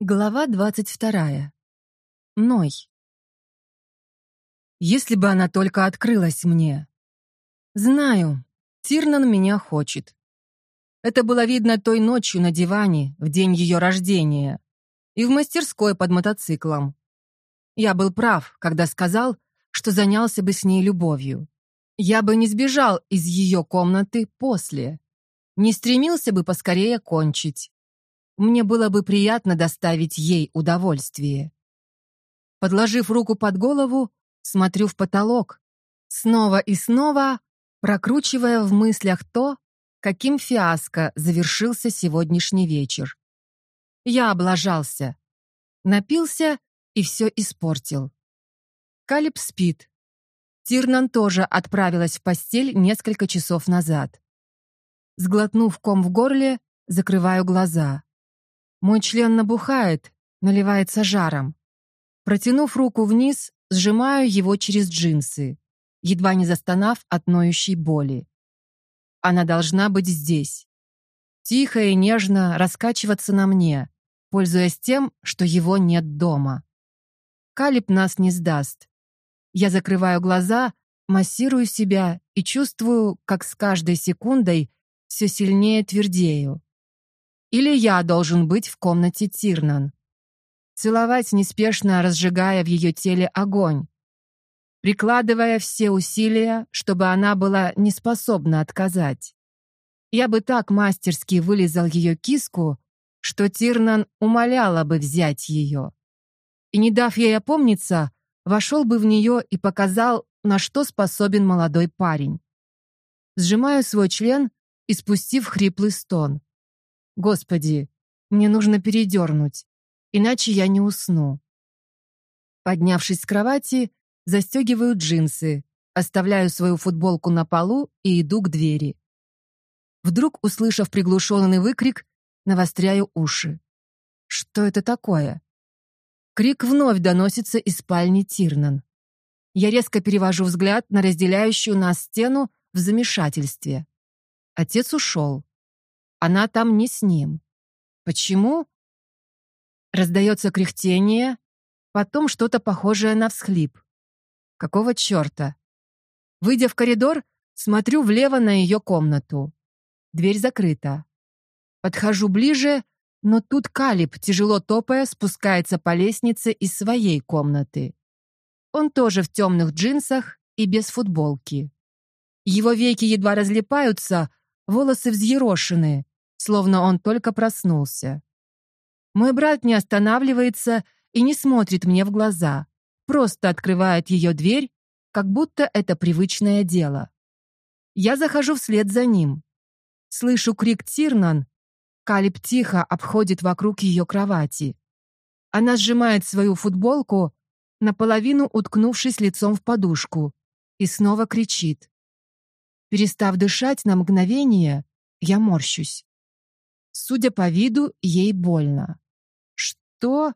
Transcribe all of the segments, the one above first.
Глава двадцать вторая. Ной. Если бы она только открылась мне. Знаю, Тирнан меня хочет. Это было видно той ночью на диване, в день ее рождения, и в мастерской под мотоциклом. Я был прав, когда сказал, что занялся бы с ней любовью. Я бы не сбежал из ее комнаты после. Не стремился бы поскорее кончить мне было бы приятно доставить ей удовольствие. Подложив руку под голову, смотрю в потолок, снова и снова прокручивая в мыслях то, каким фиаско завершился сегодняшний вечер. Я облажался. Напился и все испортил. Калиб спит. Тирнан тоже отправилась в постель несколько часов назад. Сглотнув ком в горле, закрываю глаза. Мой член набухает, наливается жаром. Протянув руку вниз, сжимаю его через джинсы, едва не застонав от ноющей боли. Она должна быть здесь. Тихо и нежно раскачиваться на мне, пользуясь тем, что его нет дома. Калиб нас не сдаст. Я закрываю глаза, массирую себя и чувствую, как с каждой секундой все сильнее твердею. Или я должен быть в комнате Тирнан. Целовать неспешно, разжигая в ее теле огонь. Прикладывая все усилия, чтобы она была не способна отказать. Я бы так мастерски вылизал ее киску, что Тирнан умоляла бы взять ее. И, не дав ей опомниться, вошел бы в нее и показал, на что способен молодой парень. Сжимаю свой член и спустив хриплый стон. Господи, мне нужно передернуть, иначе я не усну. Поднявшись с кровати, застегиваю джинсы, оставляю свою футболку на полу и иду к двери. Вдруг, услышав приглушенный выкрик, навостряю уши. Что это такое? Крик вновь доносится из спальни Тирнан. Я резко перевожу взгляд на разделяющую нас стену в замешательстве. Отец ушел. Она там не с ним. Почему? Раздается кряхтение, потом что-то похожее на всхлип. Какого черта? Выйдя в коридор, смотрю влево на ее комнату. Дверь закрыта. Подхожу ближе, но тут Калиб, тяжело топая, спускается по лестнице из своей комнаты. Он тоже в темных джинсах и без футболки. Его веки едва разлипаются, волосы взъерошены, словно он только проснулся. Мой брат не останавливается и не смотрит мне в глаза, просто открывает ее дверь, как будто это привычное дело. Я захожу вслед за ним. Слышу крик Тирнан. Калиб тихо обходит вокруг ее кровати. Она сжимает свою футболку, наполовину уткнувшись лицом в подушку, и снова кричит. Перестав дышать на мгновение, я морщусь. Судя по виду, ей больно. Что?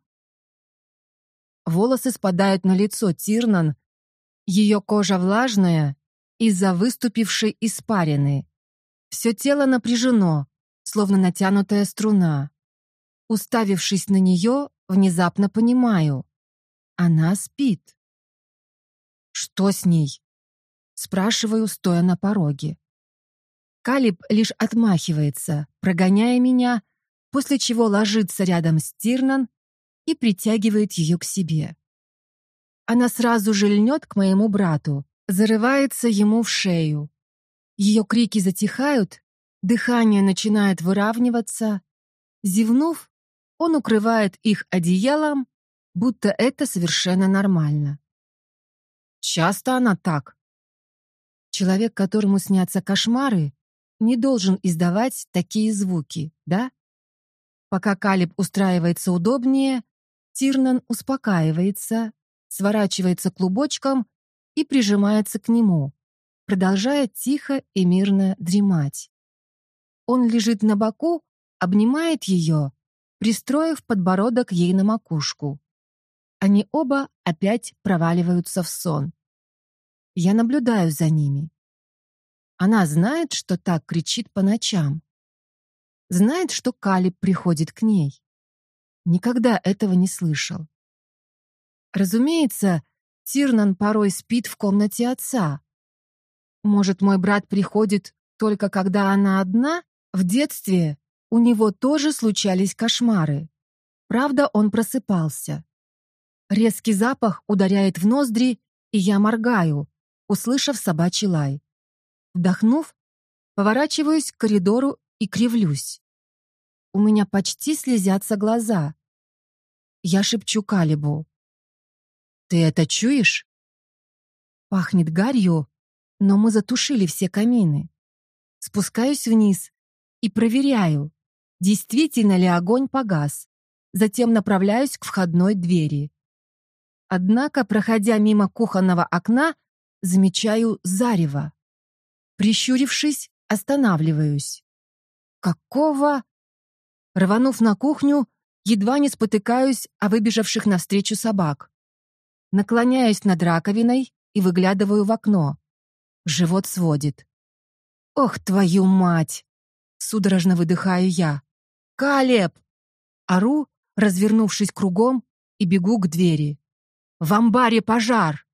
Волосы спадают на лицо Тирнан. Ее кожа влажная из-за выступившей испарины. Все тело напряжено, словно натянутая струна. Уставившись на нее, внезапно понимаю. Она спит. Что с ней? Спрашиваю, стоя на пороге. Калиб лишь отмахивается, прогоняя меня, после чего ложится рядом с Тирнан и притягивает ее к себе. Она сразу же льнет к моему брату, зарывается ему в шею. Ее крики затихают, дыхание начинает выравниваться. Зевнув, он укрывает их одеялом, будто это совершенно нормально. Часто она так. Человек, которому снятся кошмары, не должен издавать такие звуки, да? Пока Калиб устраивается удобнее, Тирнан успокаивается, сворачивается клубочком и прижимается к нему, продолжая тихо и мирно дремать. Он лежит на боку, обнимает ее, пристроив подбородок ей на макушку. Они оба опять проваливаются в сон. Я наблюдаю за ними. Она знает, что так кричит по ночам. Знает, что Калиб приходит к ней. Никогда этого не слышал. Разумеется, Тирнан порой спит в комнате отца. Может, мой брат приходит только когда она одна? В детстве у него тоже случались кошмары. Правда, он просыпался. Резкий запах ударяет в ноздри, и я моргаю, услышав собачий лай. Вдохнув, поворачиваюсь к коридору и кривлюсь. У меня почти слезятся глаза. Я шепчу Калибу. «Ты это чуешь?» Пахнет гарью, но мы затушили все камины. Спускаюсь вниз и проверяю, действительно ли огонь погас. Затем направляюсь к входной двери. Однако, проходя мимо кухонного окна, замечаю зарево. Прищурившись, останавливаюсь. Какого? Рванув на кухню, едва не спотыкаюсь о выбежавших навстречу собак. Наклоняюсь над раковиной и выглядываю в окно. Живот сводит. «Ох, твою мать!» Судорожно выдыхаю я. «Калеб!» Ору, развернувшись кругом, и бегу к двери. «В амбаре пожар!»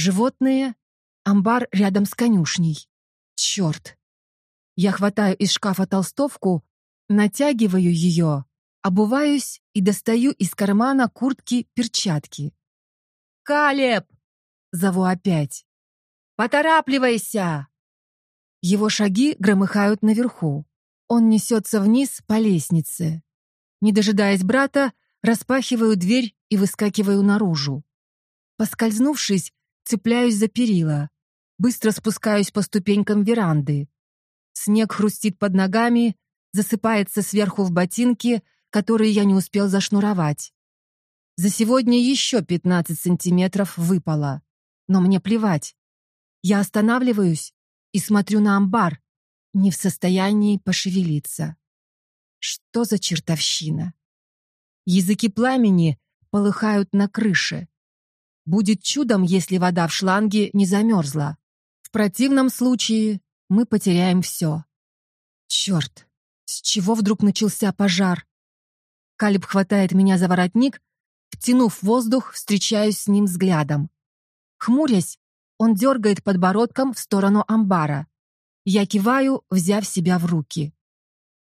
Животные. Амбар рядом с конюшней. Черт! Я хватаю из шкафа толстовку, натягиваю ее, обуваюсь и достаю из кармана куртки перчатки. «Калеб!» — зову опять. «Поторапливайся!» Его шаги громыхают наверху. Он несется вниз по лестнице. Не дожидаясь брата, распахиваю дверь и выскакиваю наружу. Поскользнувшись, цепляюсь за перила. Быстро спускаюсь по ступенькам веранды. Снег хрустит под ногами, засыпается сверху в ботинки, которые я не успел зашнуровать. За сегодня еще 15 сантиметров выпало. Но мне плевать. Я останавливаюсь и смотрю на амбар, не в состоянии пошевелиться. Что за чертовщина? Языки пламени полыхают на крыше. Будет чудом, если вода в шланге не замерзла. В противном случае мы потеряем все. Черт, с чего вдруг начался пожар? Калиб хватает меня за воротник, втянув воздух, встречаюсь с ним взглядом. Хмурясь, он дергает подбородком в сторону амбара. Я киваю, взяв себя в руки.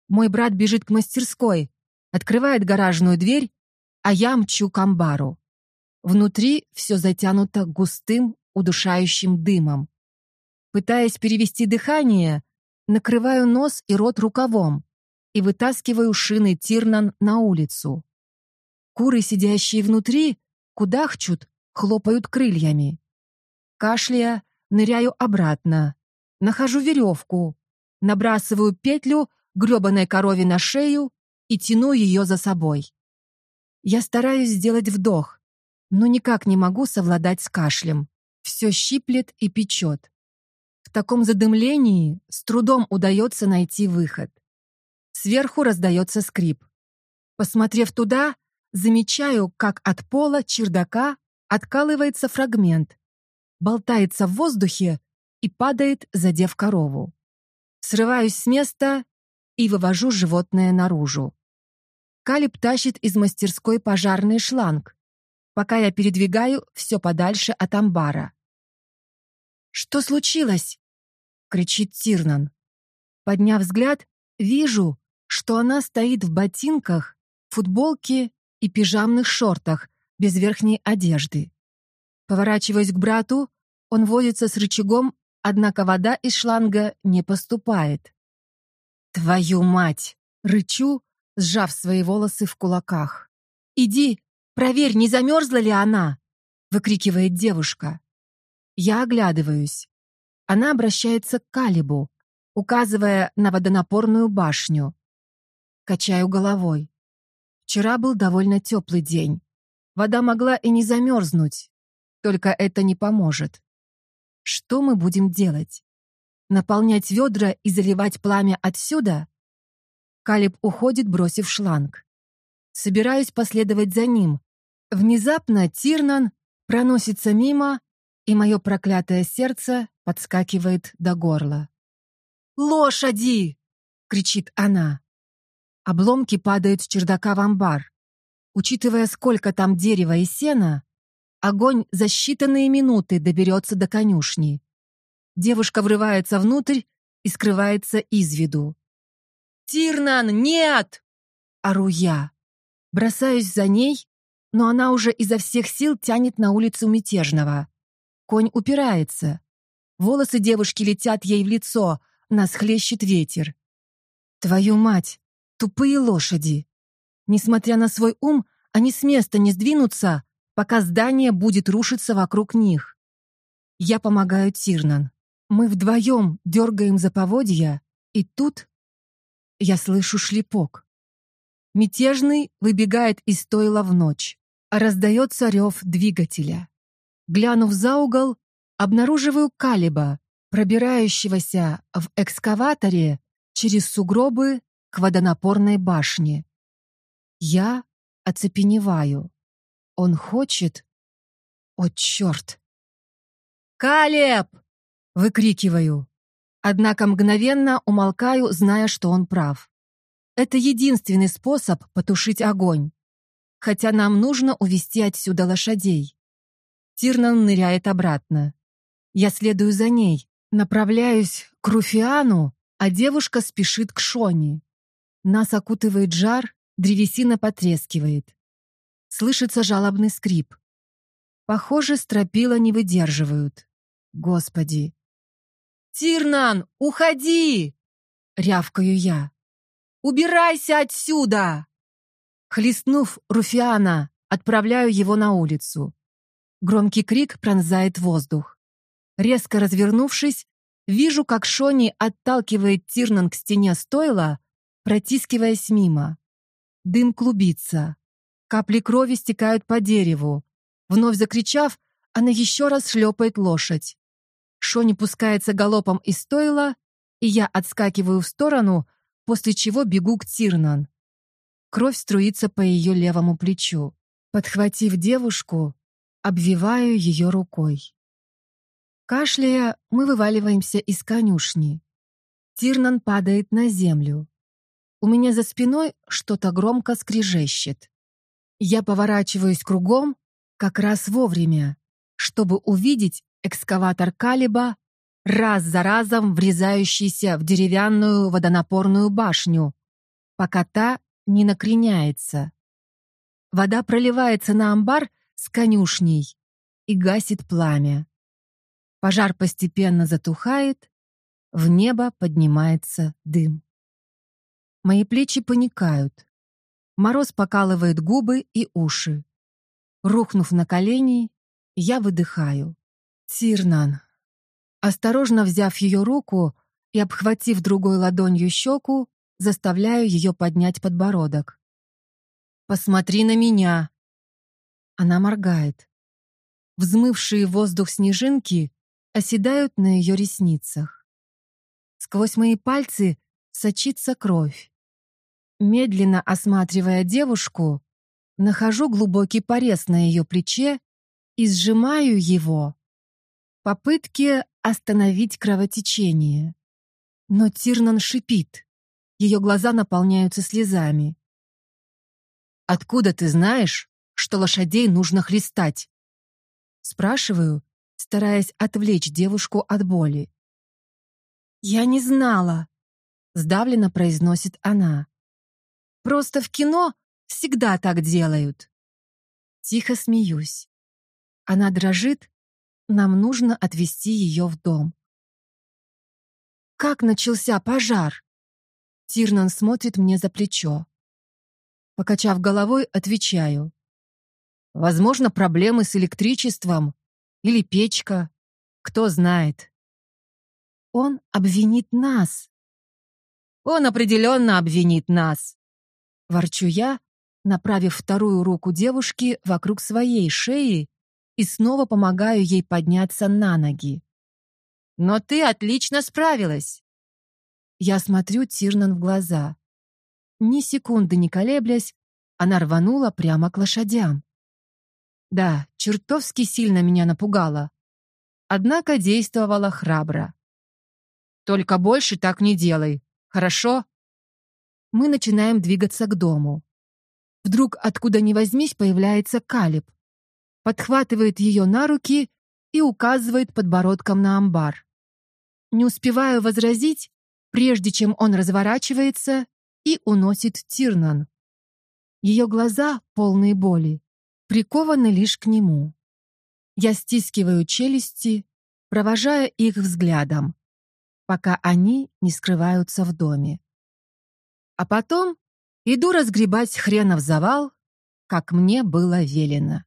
Мой брат бежит к мастерской, открывает гаражную дверь, а я мчу к амбару. Внутри все затянуто густым, удушающим дымом. Пытаясь перевести дыхание, накрываю нос и рот рукавом и вытаскиваю шины Тирнан на улицу. Куры, сидящие внутри, кудахчут, хлопают крыльями. Кашляя, ныряю обратно. Нахожу веревку, набрасываю петлю гребаной корове на шею и тяну ее за собой. Я стараюсь сделать вдох, но никак не могу совладать с кашлем. Все щиплет и печет. В таком задымлении с трудом удается найти выход. Сверху раздается скрип. Посмотрев туда, замечаю, как от пола чердака откалывается фрагмент, болтается в воздухе и падает, задев корову. Срываюсь с места и вывожу животное наружу. Калиб тащит из мастерской пожарный шланг, пока я передвигаю все подальше от амбара. «Что случилось?» — кричит Тирнан. Подняв взгляд, вижу, что она стоит в ботинках, футболке и пижамных шортах, без верхней одежды. Поворачиваясь к брату, он возится с рычагом, однако вода из шланга не поступает. «Твою мать!» — рычу, сжав свои волосы в кулаках. «Иди, проверь, не замерзла ли она!» — выкрикивает девушка. Я оглядываюсь. Она обращается к Калибу, указывая на водонапорную башню. Качаю головой. Вчера был довольно теплый день. Вода могла и не замерзнуть, только это не поможет. Что мы будем делать? Наполнять ведра и заливать пламя отсюда? Калиб уходит, бросив шланг. Собираюсь последовать за ним. Внезапно Тирнан проносится мимо, и мое проклятое сердце подскакивает до горла. «Лошади!» — кричит она. Обломки падают с чердака в амбар. Учитывая, сколько там дерева и сена, огонь за считанные минуты доберется до конюшни. Девушка врывается внутрь и скрывается из виду. «Тирнан, нет!» — ору я. Бросаюсь за ней, но она уже изо всех сил тянет на улицу мятежного. Конь упирается. Волосы девушки летят ей в лицо, нас хлещет ветер. Твою мать, тупые лошади. Несмотря на свой ум, они с места не сдвинутся, пока здание будет рушиться вокруг них. Я помогаю Тирнан. Мы вдвоем дергаем за поводья, и тут я слышу шлепок. Мятежный выбегает из стойла в ночь, а раздается рев двигателя. Глянув за угол, обнаруживаю Калиба, пробирающегося в экскаваторе через сугробы к водонапорной башне. Я оцепеневаю. Он хочет... О, черт! «Калеб!» — выкрикиваю. Однако мгновенно умолкаю, зная, что он прав. Это единственный способ потушить огонь. Хотя нам нужно увести отсюда лошадей. Тирнан ныряет обратно. Я следую за ней, направляюсь к Руфиану, а девушка спешит к Шони. Нас окутывает жар, древесина потрескивает. Слышится жалобный скрип. Похоже, стропила не выдерживают. Господи. «Тирнан, уходи!» — рявкаю я. «Убирайся отсюда!» Хлестнув Руфиана, отправляю его на улицу. Громкий крик пронзает воздух. Резко развернувшись, вижу, как Шони отталкивает Тирнан к стене стойла, протискиваясь мимо. Дым клубится. Капли крови стекают по дереву. Вновь закричав, она еще раз шлепает лошадь. Шони пускается галопом из стойла, и я отскакиваю в сторону, после чего бегу к Тирнан. Кровь струится по ее левому плечу. Подхватив девушку, обвиваю ее рукой. Кашляя, мы вываливаемся из конюшни. Тирнан падает на землю. У меня за спиной что-то громко скрежещет. Я поворачиваюсь кругом как раз вовремя, чтобы увидеть экскаватор Калиба, раз за разом врезающийся в деревянную водонапорную башню, пока та не накреняется. Вода проливается на амбар с конюшней и гасит пламя. Пожар постепенно затухает, в небо поднимается дым. Мои плечи паникают. Мороз покалывает губы и уши. Рухнув на колени, я выдыхаю. Тирнан. Осторожно взяв ее руку и обхватив другой ладонью щеку, заставляю ее поднять подбородок. «Посмотри на меня!» Она моргает. Взмывшие воздух снежинки оседают на ее ресницах. Сквозь мои пальцы сочится кровь. Медленно осматривая девушку, нахожу глубокий порез на ее плече и сжимаю его. Попытки остановить кровотечение. Но Тирнан шипит. Ее глаза наполняются слезами. «Откуда ты знаешь, что лошадей нужно хлестать?» Спрашиваю, стараясь отвлечь девушку от боли. «Я не знала», — сдавленно произносит она. «Просто в кино всегда так делают». Тихо смеюсь. Она дрожит, нам нужно отвезти ее в дом. «Как начался пожар?» Тирнан смотрит мне за плечо. Покачав головой, отвечаю. Возможно, проблемы с электричеством или печка. Кто знает. Он обвинит нас. Он определенно обвинит нас. Ворчу я, направив вторую руку девушки вокруг своей шеи и снова помогаю ей подняться на ноги. «Но ты отлично справилась!» Я смотрю Тирнан в глаза. Ни секунды не колеблясь, она рванула прямо к лошадям. Да, чертовски сильно меня напугала. Однако действовала храбро. «Только больше так не делай, хорошо?» Мы начинаем двигаться к дому. Вдруг откуда ни возьмись появляется Калиб, подхватывает ее на руки и указывает подбородком на амбар. Не успеваю возразить, прежде чем он разворачивается и уносит Тирнан. Ее глаза, полные боли, прикованы лишь к нему. Я стискиваю челюсти, провожая их взглядом, пока они не скрываются в доме. А потом иду разгребать хренов завал, как мне было велено.